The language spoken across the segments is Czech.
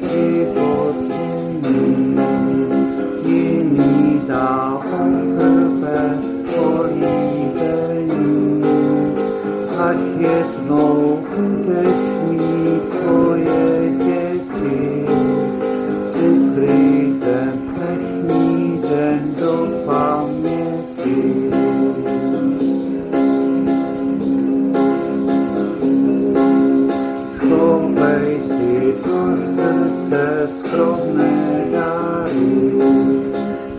život změní. Jiný dá poprvé políbení, až jednou budeš mít svoje děti. Ukryte dnešní den do paměti. Srdce skromné dary,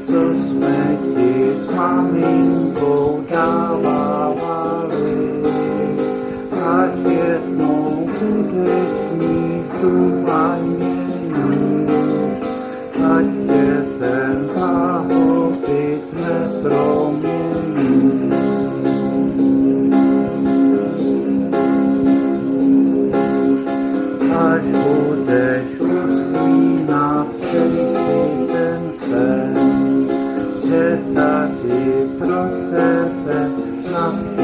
co jsme ti s maminkou dávávali. Až jednou budeš mít tu manění, ať tě ten blahobyt nepromění. až budeš Thank you.